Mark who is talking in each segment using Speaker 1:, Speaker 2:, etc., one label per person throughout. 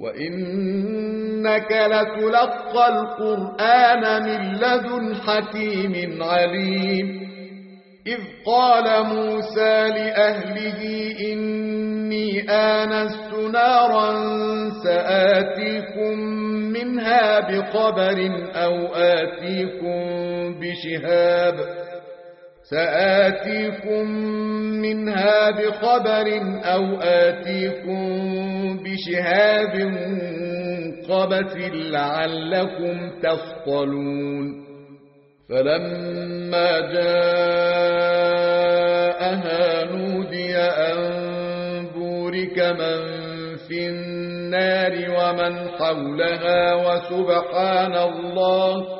Speaker 1: وإنك لتلقى القرآن من لدن حكيم عليم إذ قال موسى لأهله إني آنست نارا سآتيكم منها بقبر أو آتيكم بشهاب سآتيكم منها بخبر أو آتيكم بشهاب قبس لعلكم تفطلون فلما جاءها نودي أن بورك من في النار ومن حولها وسبحان الله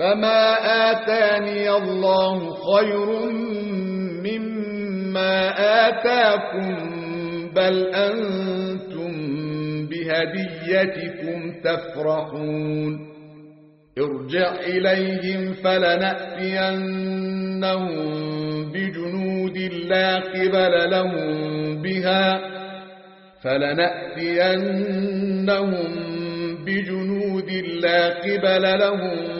Speaker 1: فما آتاني الله خير مما آتاكم بل أنتم بهديتكم تفرحون ارجع إليهم فلنأتينهم بجنود لا قبل لهم بها فلنأتينهم بجنود لا قبل لهم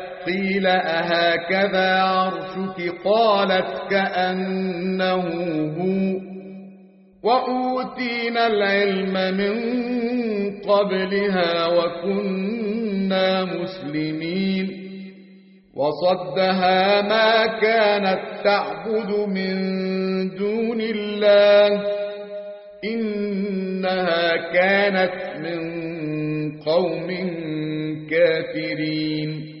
Speaker 1: قيل أهكذا عرشك قالت كأنه هو وأوتينا العلم من قبلها وكنا مسلمين وصدها ما كانت تعبد من دون الله إنها كانت من قوم كافرين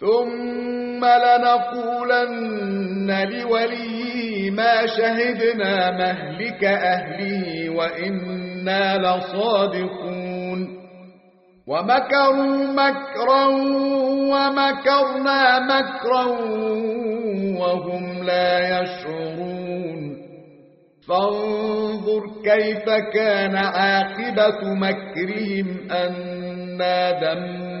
Speaker 1: ثم لنقولن لولي ما شهدنا مهلك أهله وإنا لصادقون ومكروا مكرا ومكرنا مكرا وهم لا يشعرون فانظر كيف كان عاقبة مكرهم أنا دمنا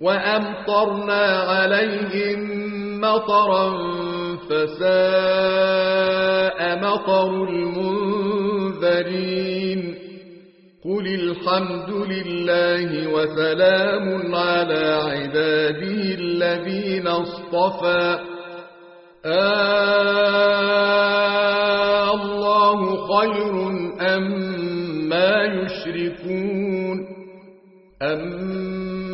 Speaker 1: وأمطرنا عليهم مطرا فساء مطر المنذرين قل الحمد لله وسلام على عباده الذين اصطفى آه، الله خير أم ما يشركون أم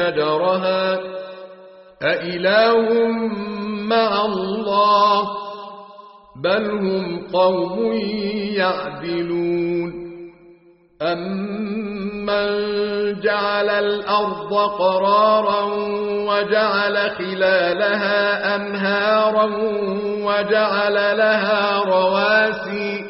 Speaker 1: شجرها أإله مع الله بل هم قوم يعدلون أمن جعل الأرض قرارا وجعل خلالها أنهارا وجعل لها رواسي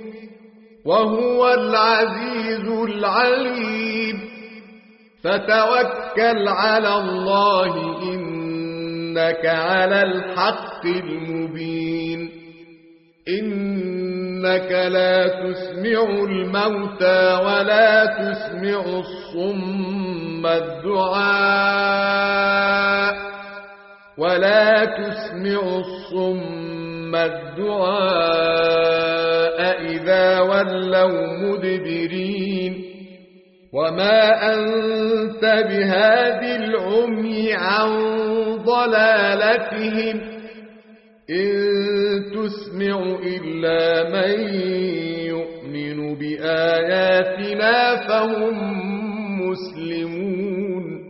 Speaker 1: وهو العزيز العليم فتوكل على الله إنك على الحق المبين إنك لا تسمع الموتى ولا تسمع الصم الدعاء ولا تسمع الصم الدعاء إذا ولوا مدبرين وما أنت بهادي العمي عن ضلالتهم إن تسمع إلا من يؤمن بآياتنا فهم مسلمون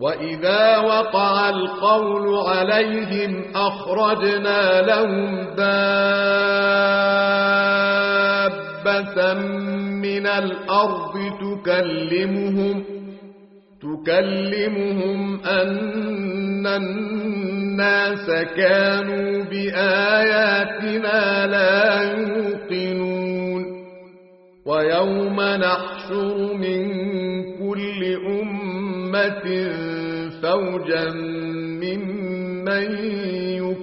Speaker 1: وإذا وقع القول عليهم أخرجنا لهم دار حبة من الأرض تكلمهم تكلمهم أن الناس كانوا بآياتنا لا يوقنون ويوم نحشر من كل أمة فوجا ممن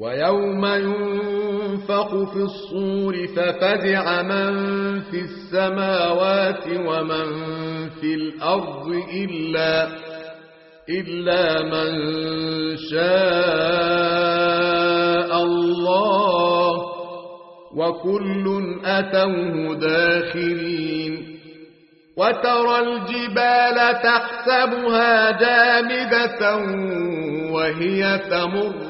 Speaker 1: ويوم ينفق في الصور ففزع من في السماوات ومن في الأرض إلا إلا من شاء الله وكل أتوه داخلين وترى الجبال تحسبها جامدة وهي تمر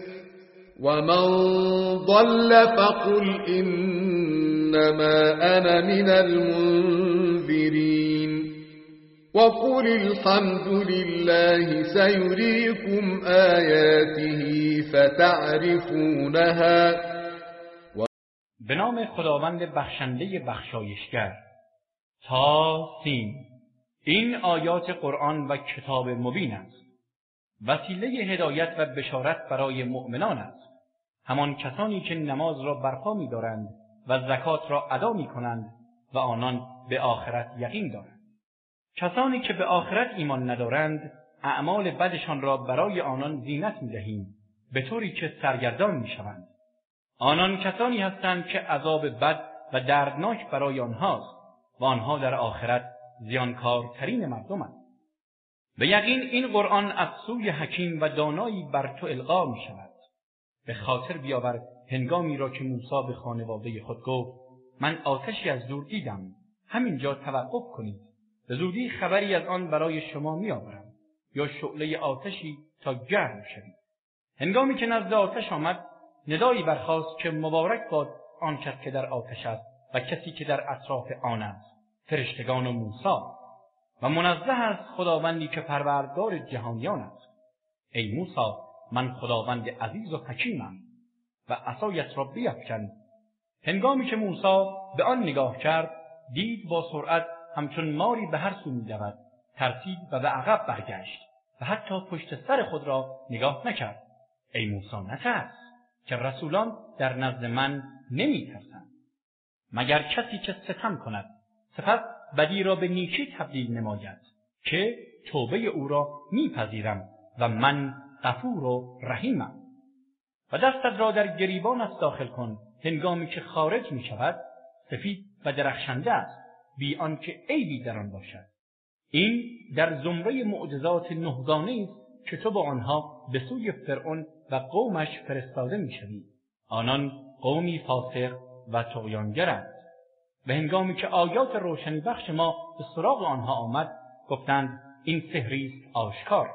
Speaker 1: ومن ضل فقل إنما أنا من المنذرين وقل الحمد لله سيريكم آياته فتعرفونها
Speaker 2: به نام خداوند بخشنده بخشایشگر تا سین این آیات قرآن و کتاب مبین است وسیله هدایت و بشارت برای مؤمنان است همان کسانی که نماز را برپا دارند و زکات را ادا کنند و آنان به آخرت یقین دارند کسانی که به آخرت ایمان ندارند اعمال بدشان را برای آنان زینت دهیم به طوری که سرگردان شوند. آنان کسانی هستند که عذاب بد و دردناک برای آنهاست و آنها در آخرت زیانکارترین مردمند به یقین این قرآن از سوی حکیم و دانایی بر تو القا می شود به خاطر بیاور هنگامی را که موسی به خانواده خود گفت من آتشی از دور دیدم همینجا توقف کنید به زودی خبری از آن برای شما میآورم یا شعله آتشی تا گرم شوید هنگامی که نزد آتش آمد ندایی برخاست که مبارک باد آن کس که در آتش است و کسی که در اطراف آن است فرشتگان و موسی و منزه است خداوندی که پروردگار جهانیان است ای موسی من خداوند عزیز و حکیمم و عصایت را بیفکن هنگامی که موسا به آن نگاه کرد دید با سرعت همچون ماری به هر سو میدود ترسید و به عقب برگشت و حتی پشت سر خود را نگاه نکرد ای موسا نترس که رسولان در نزد من نمیترسند مگر کسی که ستم کند سپس بدی را به نیکی تبدیل نماید که توبه او را میپذیرم و من غفور و رحیمم و دستت را در از داخل کن هنگامی که خارج می شود سفید و درخشنده است بی آنکه عیبی در آن باشد این در زمره معجزات نهگانه است که تو با آنها به سوی فرعون و قومش فرستاده میشوی آنان قومی فاسق و تقیانگرند و هنگامی که آیات روشنی بخش ما به سراغ آنها آمد گفتند این سهری آشکار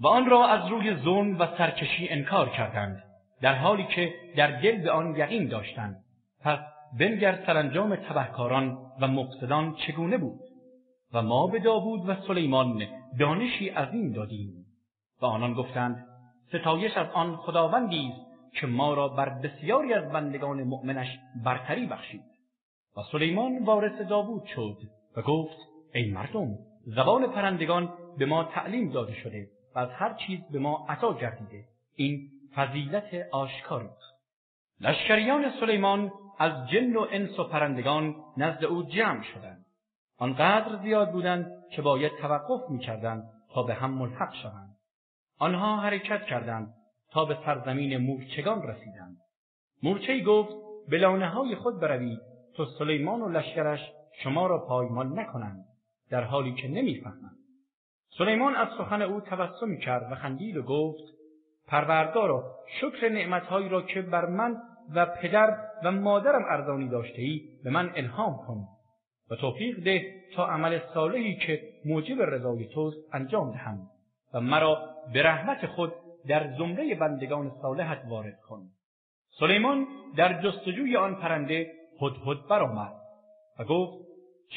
Speaker 2: و آن را از روی ظلم و سرکشی انکار کردند در حالی که در دل به آن یقین داشتند پس بنگر سرانجام تبهکاران و مقصدان چگونه بود و ما به داوود و سلیمان دانشی این دادیم و آنان گفتند ستایش از آن خداوندی است که ما را بر بسیاری از بندگان مؤمنش برتری بخشید و سلیمان وارث داوود شد و گفت ای مردم زبان پرندگان به ما تعلیم داده شده از هر چیز به ما عطا گردیده این فضیلت آشکار است لشکریان سلیمان از جن و انس و پرندگان نزد او جمع شدند آنقدر زیاد بودند که باید توقف میکردند تا به هم ملحق شوند آنها حرکت کردند تا به سرزمین مورچگان رسیدند مورچه گفت به لانه های خود بروید تا سلیمان و لشکرش شما را پایمان نکنند در حالی که نمیفهمند سلیمان از سخن او تبسم کرد و خندید و گفت پروردگارا شکر نعمتهایی را که بر من و پدر و مادرم ارزانی داشته ای به من الهام کن و توفیق ده تا عمل صالحی که موجب رضای توست انجام دهم و مرا به رحمت خود در زمره بندگان صالحت وارد کن سلیمان در جستجوی آن پرنده هدهد برآمد و گفت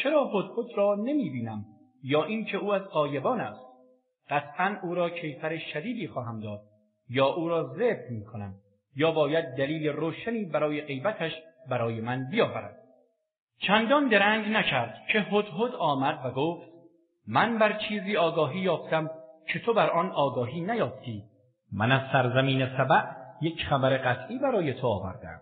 Speaker 2: چرا هدهد را نمی بینم یا اینکه او از قایبان است قطعا او را کیفر شدیدی خواهم داد یا او را می میکنم یا باید دلیل روشنی برای غیبتش برای من بیاورد چندان درنگ نکرد که هدهد آمد و گفت من بر چیزی آگاهی یافتم که تو بر آن آگاهی نیافتی من از سرزمین سبع یک خبر قطعی برای تو آوردم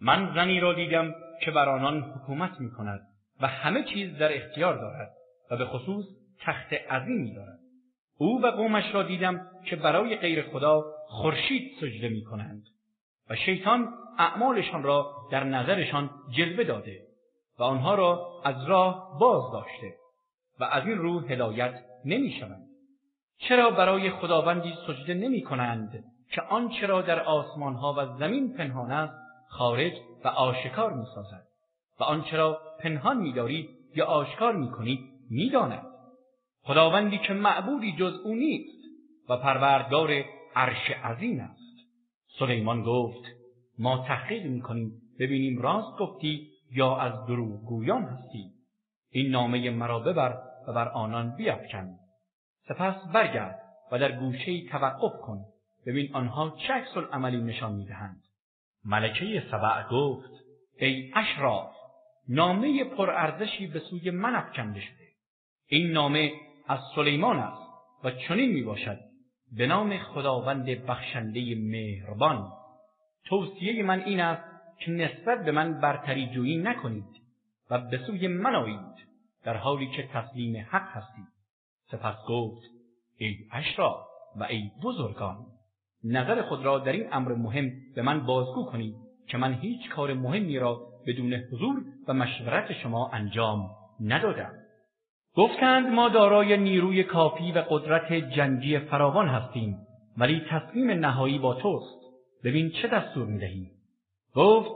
Speaker 2: من زنی را دیدم که بر آنان حکومت می کند و همه چیز در اختیار دارد و به خصوص تخت عظیمی دارد او و قومش را دیدم که برای غیر خدا خورشید سجده می کنند و شیطان اعمالشان را در نظرشان جلوه داده و آنها را از راه باز داشته و از این رو هدایت نمی شوند. چرا برای خداوندی سجده نمی کنند که آنچه را در آسمانها و زمین پنهان است خارج و آشکار می سازد و آنچه را پنهان می دارید یا آشکار می کنید میداند خداوندی که معبودی جز او نیست و پروردگار عرش عظیم است سلیمان گفت ما تحقیق میکنیم ببینیم راست گفتی یا از دروغگویان هستی این نامه مرا ببر و بر آنان بیافکن سپس برگرد و در گوشه توقف کن ببین آنها چه عکس عملی نشان میدهند ملکه سبع گفت ای اشراف نامه پرارزشی به سوی من افکنده شده این نامه از سلیمان است و چنین می باشد به نام خداوند بخشنده مهربان توصیه من این است که نسبت به من برتری جویی نکنید و به سوی من آیید در حالی که تسلیم حق هستید سپس گفت ای اشرا و ای بزرگان نظر خود را در این امر مهم به من بازگو کنید که من هیچ کار مهمی را بدون حضور و مشورت شما انجام ندادم گفتند ما دارای نیروی کافی و قدرت جنگی فراوان هستیم ولی تصمیم نهایی با توست ببین چه دستور میدهی گفت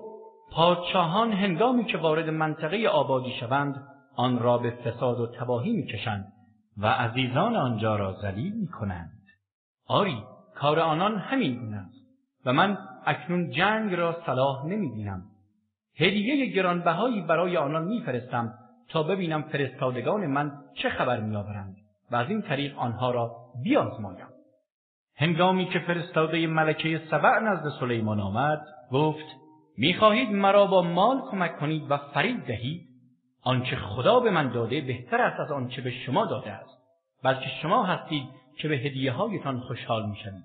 Speaker 2: پادشاهان هنگامی که وارد منطقه آبادی شوند آن را به فساد و تباهی میکشند و عزیزان آنجا را ذلیل میکنند آری کار آنان همین گونه است و من اکنون جنگ را صلاح نمیبینم هدیه گرانبهایی برای آنان میفرستم تا ببینم فرستادگان من چه خبر میآورند و از این طریق آنها را بیازمایم هنگامی که فرستاده ملکه سبع نزد سلیمان آمد گفت میخواهید مرا با مال کمک کنید و فرید دهید آنچه خدا به من داده بهتر است از آنچه به شما داده است بلکه شما هستید که به هدیه هایتان خوشحال میشوید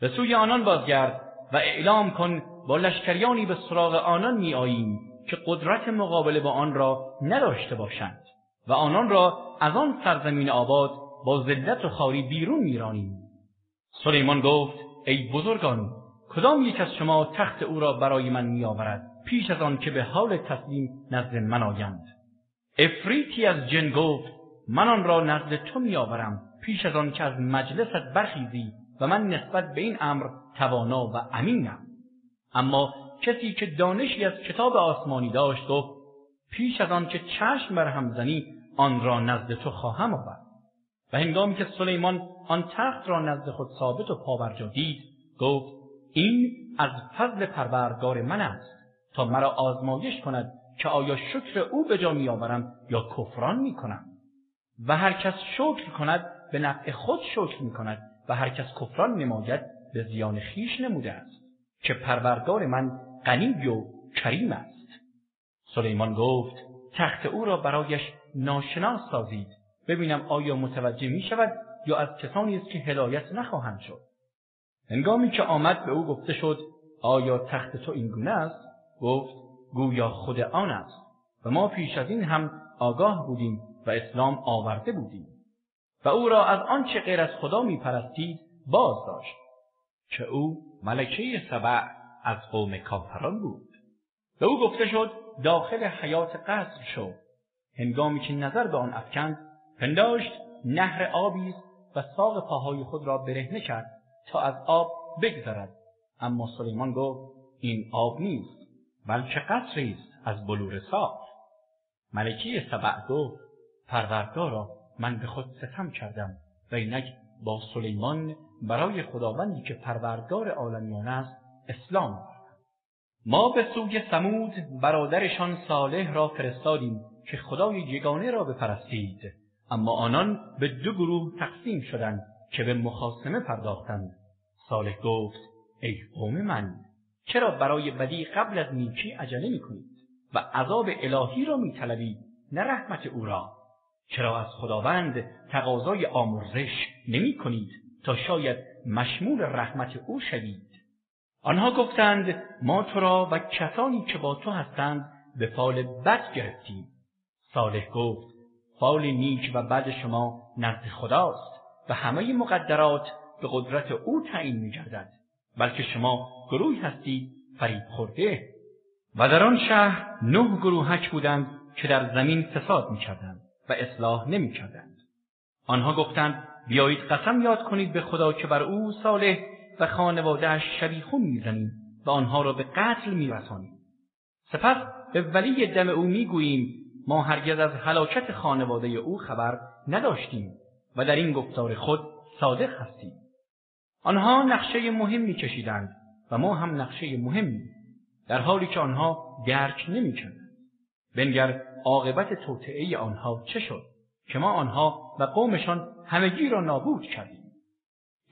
Speaker 2: به سوی آنان بازگرد و اعلام کن با لشکریانی به سراغ آنان میآییم که قدرت مقابله با آن را نداشته باشند و آنان را از آن سرزمین آباد با ذلت و خاری بیرون میرانیم سلیمان گفت ای بزرگان کدام یک از شما تخت او را برای من میآورد پیش از آن که به حال تسلیم نزد من آیند افریتی از جن گفت من آن را نزد تو میآورم پیش از آن که از مجلست برخیزی و من نسبت به این امر توانا و امینم اما کسی که دانشی از کتاب آسمانی داشت و پیش از آن که چشم بر هم زنی آن را نزد تو خواهم آورد و هنگامی که سلیمان آن تخت را نزد خود ثابت و پاورجا دید گفت این از فضل پروردگار من است تا مرا آزمایش کند که آیا شکر او به جا میآورم یا کفران میکنم و هر کس شکر کند به نفع خود شکر میکند و هر کس کفران نماید به زیان خیش نموده است که پروردگار من غنی و کریم است سلیمان گفت تخت او را برایش ناشناس سازید ببینم آیا متوجه می شود یا از کسانی است که هدایت نخواهند شد هنگامی که آمد به او گفته شد آیا تخت تو این گونه است گفت گویا خود آن است و ما پیش از این هم آگاه بودیم و اسلام آورده بودیم و او را از آنچه غیر از خدا پرستید باز داشت که او ملکه سبع از قوم کافران بود به او گفته شد داخل حیات قصر شو هنگامی که نظر به آن افکند پنداشت نهر آبی و ساق پاهای خود را برهنه کرد تا از آب بگذرد اما سلیمان گفت این آب نیست بلکه قصری است از بلور ساق ملکی سبع گفت پروردگارا من به خود ستم کردم و اینک با سلیمان برای خداوندی که پروردگار عالمیان است اسلام ما به سوی سمود برادرشان صالح را فرستادیم که خدای یگانه را بپرستید اما آنان به دو گروه تقسیم شدند که به مخاسمه پرداختند صالح گفت ای قوم من چرا برای بدی قبل از نیکی عجله میکنید و عذاب الهی را میطلبید نه رحمت او را چرا از خداوند تقاضای آمرزش نمی تا شاید مشمول رحمت او شوید آنها گفتند ما تو را و کسانی که با تو هستند به فال بد گرفتیم. صالح گفت فال نیک و بد شما نزد خداست و همه مقدرات به قدرت او تعیین میگردد بلکه شما گروهی هستید فریب خورده و در آن شهر نه گروهک بودند که در زمین فساد میکردند و اصلاح نمیکردند آنها گفتند بیایید قسم یاد کنید به خدا که بر او صالح و خانوادهاش شبیخون میزنیم و آنها را به قتل میرسانیم سپس به ولی دم او میگوییم ما هرگز از حلاکت خانواده او خبر نداشتیم و در این گفتار خود صادق هستیم آنها نقشه مهمی کشیدند و ما هم نقشه مهمی در حالی که آنها درک نمیکردند بنگر عاقبت توطعه آنها چه شد که ما آنها و قومشان همگی را نابود کردیم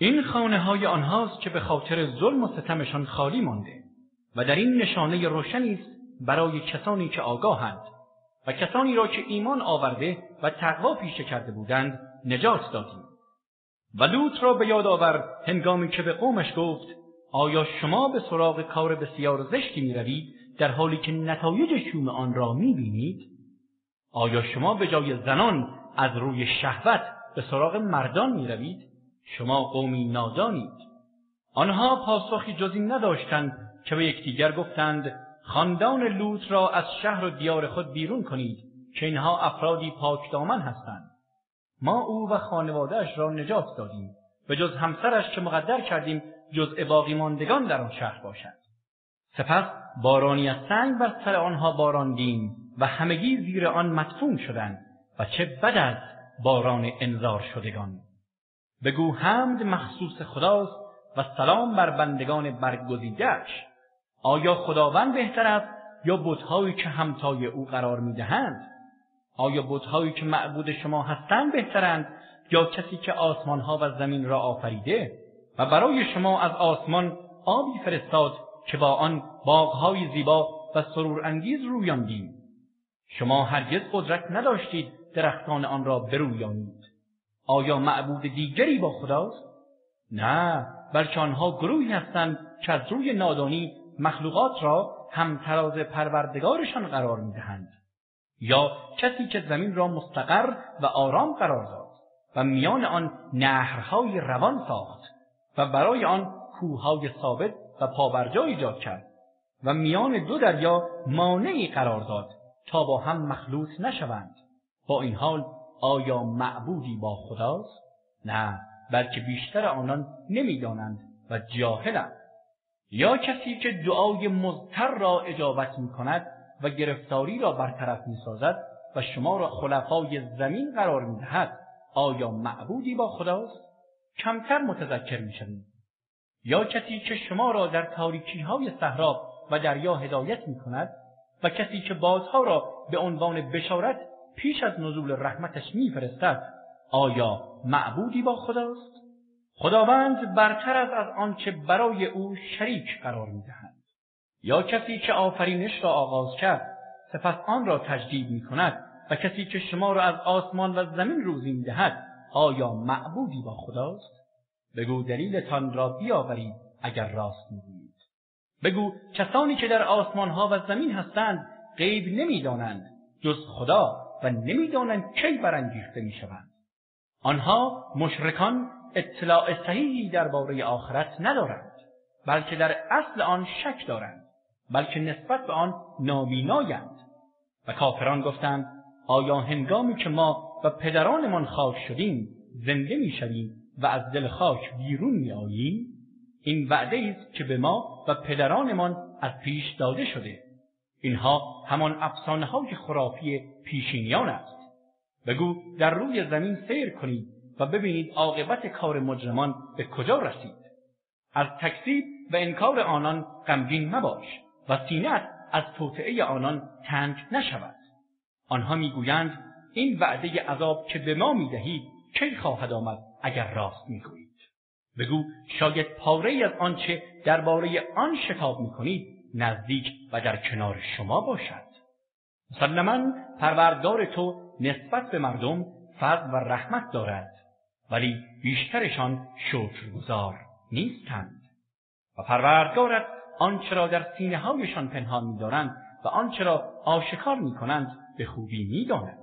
Speaker 2: این خانه های آنهاست که به خاطر ظلم و ستمشان خالی مانده و در این نشانه روشنی است برای کسانی که آگاهند و کسانی را که ایمان آورده و تقوا پیشه کرده بودند نجات دادیم و لوط را به یاد آور هنگامی که به قومش گفت آیا شما به سراغ کار بسیار زشتی میروید در حالی که نتایج شوم آن را میبینید آیا شما به جای زنان از روی شهوت به سراغ مردان روید؟ شما قومی نادانید آنها پاسخی جزی نداشتند که به یکدیگر گفتند خاندان لوط را از شهر و دیار خود بیرون کنید که اینها افرادی پاکدامن هستند ما او و خانوادهش را نجات دادیم به جز همسرش که مقدر کردیم جز باقی ماندگان در آن شهر باشد سپس بارانی از سنگ بر سر آنها باراندیم و همگی زیر آن مدفون شدند و چه بد از باران انذار شدگان بگو حمد مخصوص خداست و سلام بر بندگان برگزیدهاش آیا خداوند بهتر است یا بتهایی که همتای او قرار میدهند آیا بتهایی که معبود شما هستند بهترند یا کسی که آسمانها و زمین را آفریده و برای شما از آسمان آبی فرستاد که با آن باغهای زیبا و سرورانگیز رویاندیم شما هرگز قدرت نداشتید درختان آن را برویانید آیا معبود دیگری با خداست؟ نه بلکه آنها گروهی هستند که از روی نادانی مخلوقات را همتراز پروردگارشان قرار میدهند یا کسی که زمین را مستقر و آرام قرار داد و میان آن نهرهای روان ساخت و برای آن کوههای ثابت و پابرجا ایجاد کرد و میان دو دریا مانعی قرار داد تا با هم مخلوط نشوند با این حال آیا معبودی با خداست؟ نه بلکه بیشتر آنان نمیدانند و جاهلند یا کسی که دعای مزتر را اجابت می کند و گرفتاری را برطرف می سازد و شما را خلفای زمین قرار می دهد آیا معبودی با خداست؟ کمتر متذکر می شود. یا کسی که شما را در تاریکی های صحراب و دریا هدایت می کند و کسی که بازها را به عنوان بشارت پیش از نزول رحمتش میفرستد آیا معبودی با خداست خداوند برتر از از آنچه برای او شریک قرار میدهد یا کسی که آفرینش را آغاز کرد سپس آن را تجدید می کند و کسی که شما را از آسمان و زمین روزی می دهد آیا معبودی با خداست؟ بگو دلیلتان را بیاورید اگر راست میگویید. بگو کسانی که در آسمانها و زمین هستند غیب نمیدانند جز خدا و نمیدانند کی برانگیخته میشوند آنها مشرکان اطلاع صحیحی درباره آخرت ندارند بلکه در اصل آن شک دارند بلکه نسبت به آن نابینایند و کافران گفتند آیا هنگامی که ما و پدرانمان خاک شدیم زنده میشویم و از دل خاک بیرون میآییم این وعده است که به ما و پدرانمان از پیش داده شده اینها همان افسانه های خرافی پیشینیان است بگو در روی زمین سیر کنید و ببینید عاقبت کار مجرمان به کجا رسید از تکذیب و انکار آنان غمگین مباش و سینت از توطعه آنان تنگ نشود آنها میگویند این وعده عذاب که به ما میدهید کی خواهد آمد اگر راست میگویید بگو شاید پاره از آنچه درباره آن شتاب میکنید نزدیک و در کنار شما باشد مسلما پروردگار تو نسبت به مردم فضل و رحمت دارد ولی بیشترشان شکرگزار نیستند و پروردگارت آنچه را در سینه هایشان پنهان میدارند و آنچه را آشکار میکنند به خوبی میداند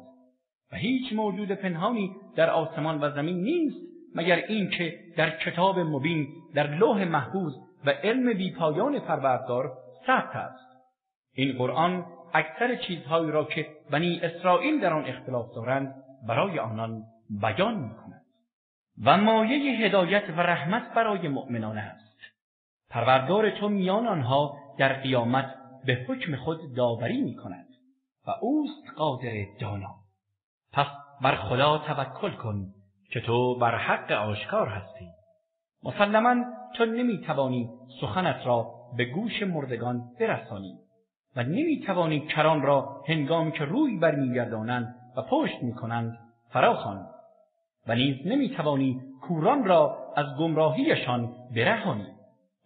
Speaker 2: و هیچ موجود پنهانی در آسمان و زمین نیست مگر اینکه در کتاب مبین در لوح محفوظ و علم بیپایان پروردگار سخت است این قرآن اکثر چیزهایی را که بنی اسرائیل در آن اختلاف دارند برای آنان بیان می کند و مایه هدایت و رحمت برای مؤمنان است پروردگار تو میان آنها در قیامت به حکم خود داوری می کند و اوست قادر دانا پس بر خدا توکل کن که تو بر حق آشکار هستی مسلما تو توانی سخنت را به گوش مردگان برسانی و نمیتوانی کران را هنگامی که روی برمیگردانند و پشت میکنند فراخوانیم و نیز نمیتوانی کوران را از گمراهیشان برهانی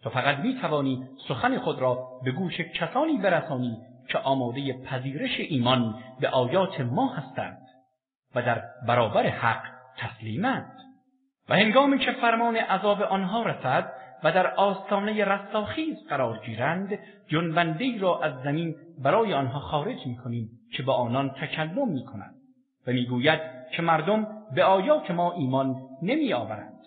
Speaker 2: تا فقط میتوانی سخن خود را به گوش کسانی برسانی که آماده پذیرش ایمان به آیات ما هستند و در برابر حق تسلیمند و هنگامی که فرمان عذاب آنها رسد و در آستانه رستاخیز قرار گیرند جنبنده را از زمین برای آنها خارج می که به آنان تکلم می و می که مردم به آیات ما ایمان نمی آورند.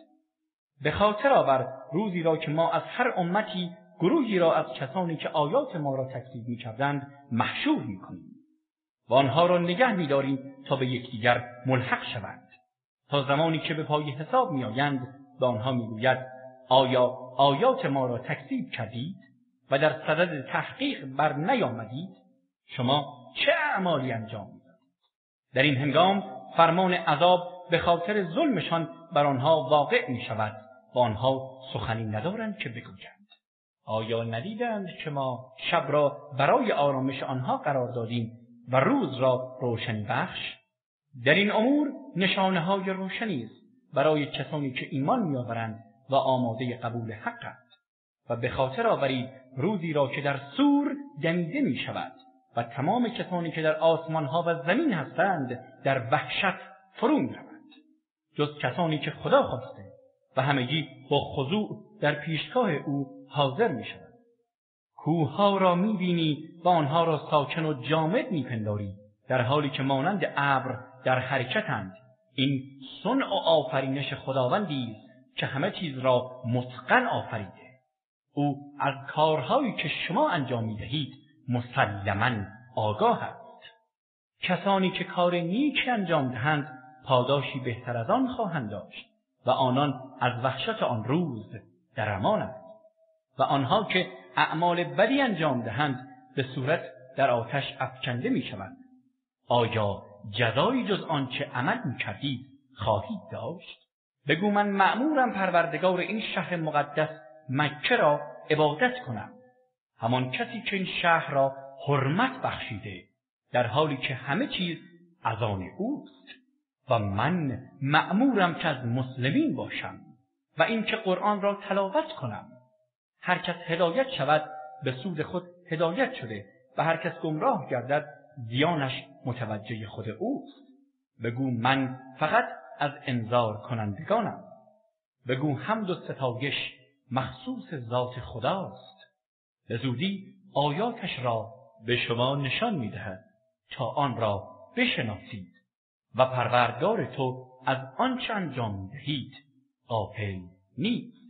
Speaker 2: به خاطر آور روزی را که ما از هر امتی گروهی را از کسانی که آیات ما را تکذیب میکردند محشور میکنیم و آنها را نگه میداریم تا به یکدیگر ملحق شوند تا زمانی که به پای حساب میآیند به آنها میگوید آیا آیات ما را تکذیب کردید و در صدد تحقیق بر نیامدید شما چه اعمالی انجام میدادید در این هنگام فرمان عذاب به خاطر ظلمشان بر آنها واقع می شود و آنها سخنی ندارند که بگویند آیا ندیدند که ما شب را برای آرامش آنها قرار دادیم و روز را روشن بخش در این امور نشانه های روشنی است برای کسانی که ایمان میآورند و آماده قبول حق است و به خاطر آورید روزی را که در سور دمیده می شود و تمام کسانی که در آسمان ها و زمین هستند در وحشت فرو می روند جز کسانی که خدا خواسته و همگی با خضوع در پیشگاه او حاضر می شود ها را می بینی و آنها را ساکن و جامد می پنداری در حالی که مانند ابر در حرکتند این سن و آفرینش خداوندی است که همه چیز را متقن آفریده او از کارهایی که شما انجام دهید مسلما آگاه است کسانی که کار نیکی انجام دهند پاداشی بهتر از آن خواهند داشت و آنان از وحشت آن روز در امانند و آنها که اعمال بدی انجام دهند به صورت در آتش افکنده می شوند آیا جزایی جز آنچه عمل می کردید خواهید داشت بگو من معمورم پروردگار این شهر مقدس مکه را عبادت کنم همان کسی که این شهر را حرمت بخشیده در حالی که همه چیز از آن اوست و من معمورم که از مسلمین باشم و اینکه قرآن را تلاوت کنم هر کس هدایت شود به سود خود هدایت شده و هر کس گمراه گردد زیانش متوجه خود اوست بگو من فقط از انذار کنندگانم بگو حمد و ستایش مخصوص ذات خداست به زودی آیاتش را به شما نشان میدهد تا آن را بشناسید و پروردگار تو از آنچه انجام دهید قافل نیست